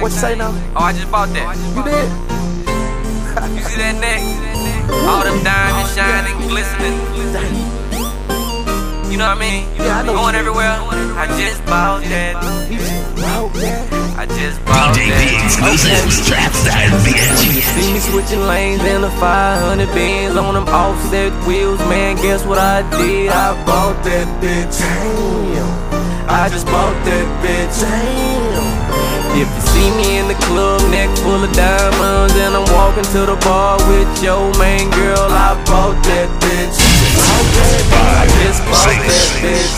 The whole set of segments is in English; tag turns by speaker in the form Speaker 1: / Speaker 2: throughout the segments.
Speaker 1: What you say now?
Speaker 2: Oh, I just bought that.
Speaker 1: You did?
Speaker 2: You see that neck? All them diamonds shining, glistening. You know what I mean?
Speaker 1: Yeah, I know
Speaker 2: Going everywhere. I just bought that.
Speaker 1: Wow, yeah.
Speaker 2: I just bought
Speaker 3: DJ
Speaker 2: that.
Speaker 3: V exclusives, trap style bitch.
Speaker 2: See me switching lanes in the 500 Benz on them offset wheels, man. Guess what I did? I bought that bitch.
Speaker 1: Damn.
Speaker 2: I just bought that bitch.
Speaker 1: Damn.
Speaker 2: If you see me in the club, neck full of diamonds, and I'm walking to the bar with your main girl, I bought that bitch. I just bought that bitch.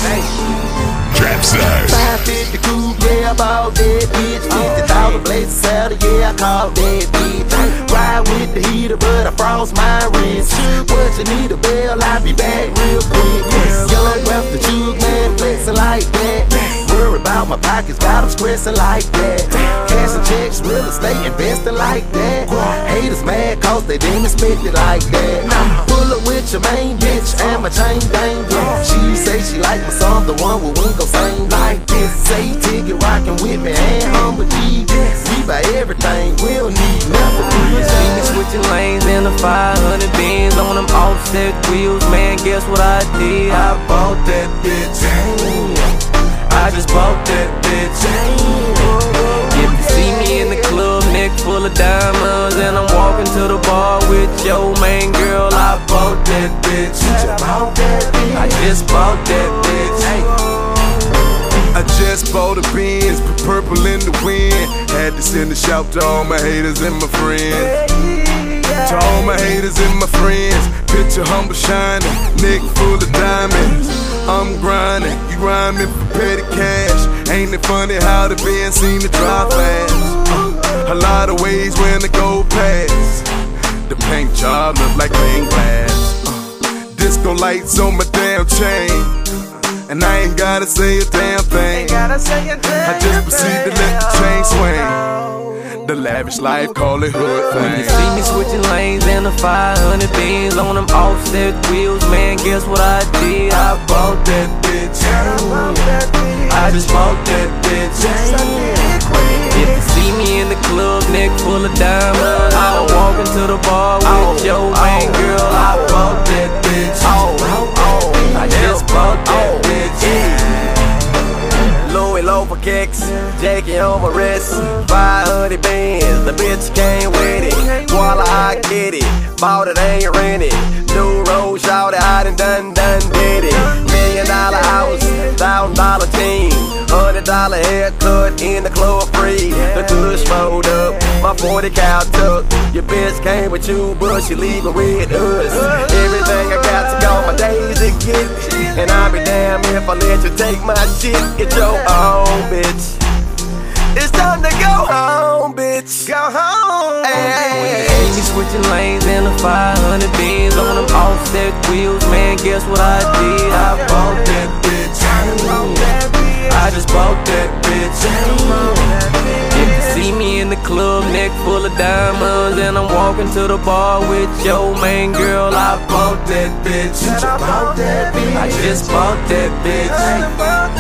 Speaker 3: Trap stars.
Speaker 1: 550 coupe, yeah, I bought that bitch. 50,000 blazes saddle, yeah, I caught that bitch. Ride with the heater, but I frost my wrist. What you need a bell, I'll be back real quick. Young rep the jug, man, flexing like that. My pockets, got them stressing like that. Cash and checks, real estate, investing like that. Haters mad cause they didn't expect it like that. Now, pull up with your main bitch and my chain yeah. She say she like my song, the one with Wingo sing like this. Say ticket rockin' with me and humble G. We buy everything, we don't need nothing.
Speaker 2: Me switching lanes in the 500 Benz on them offset wheels, man. Guess what I did? I bought that bitch. I just bought that bitch. If you see me in the club, neck full of diamonds, and I'm walking to the bar with your main girl, I bought that bitch. I just bought that
Speaker 4: Had to send a shout to all my haters and my friends. To all my haters and my friends. Picture humble shining, neck full of diamonds. I'm grinding, you grinding for petty cash. Ain't it funny how the Benz seem to drive fast? A lot of ways when the go past. The paint job look like paint glass. Uh, disco lights on my damn chain. And I ain't gotta say a damn thing. I just proceed to let the chain swing. The lavish life, call it hood
Speaker 2: When you see me switching lanes in a 500 Benz on them offset wheels, man, guess what I did? I bought that bitch. I just bought that bitch. If you see me in the club, neck full of diamonds, I'm walking to the bar with oh, your oh, main girl. I oh. bought that bitch. I just bought that bitch. Louis Loafer kicks, Jackie on my wrist, 500 bands, the bitch came with it. Voila, I get it, bought it, ain't rent it. New road, shout it, I done done, done did it. Million dollar house, thousand dollar hundred dollar haircut in the club free. The tush rolled up, my 40 cal took. Your bitch came with you, but she leaving with us. Everything I got to go, my days to get. And I'll be damn if I let you take my shit. Get your own, bitch. It's time to go home, bitch. Go home. Hey. See me switching lanes in the 500 Benz on them offset wheels, man. Guess what I did? I just bought that bitch. If you see me in the club, neck full of diamonds, and I'm walking to the bar with your main girl, I bought that bitch. I just bought that bitch.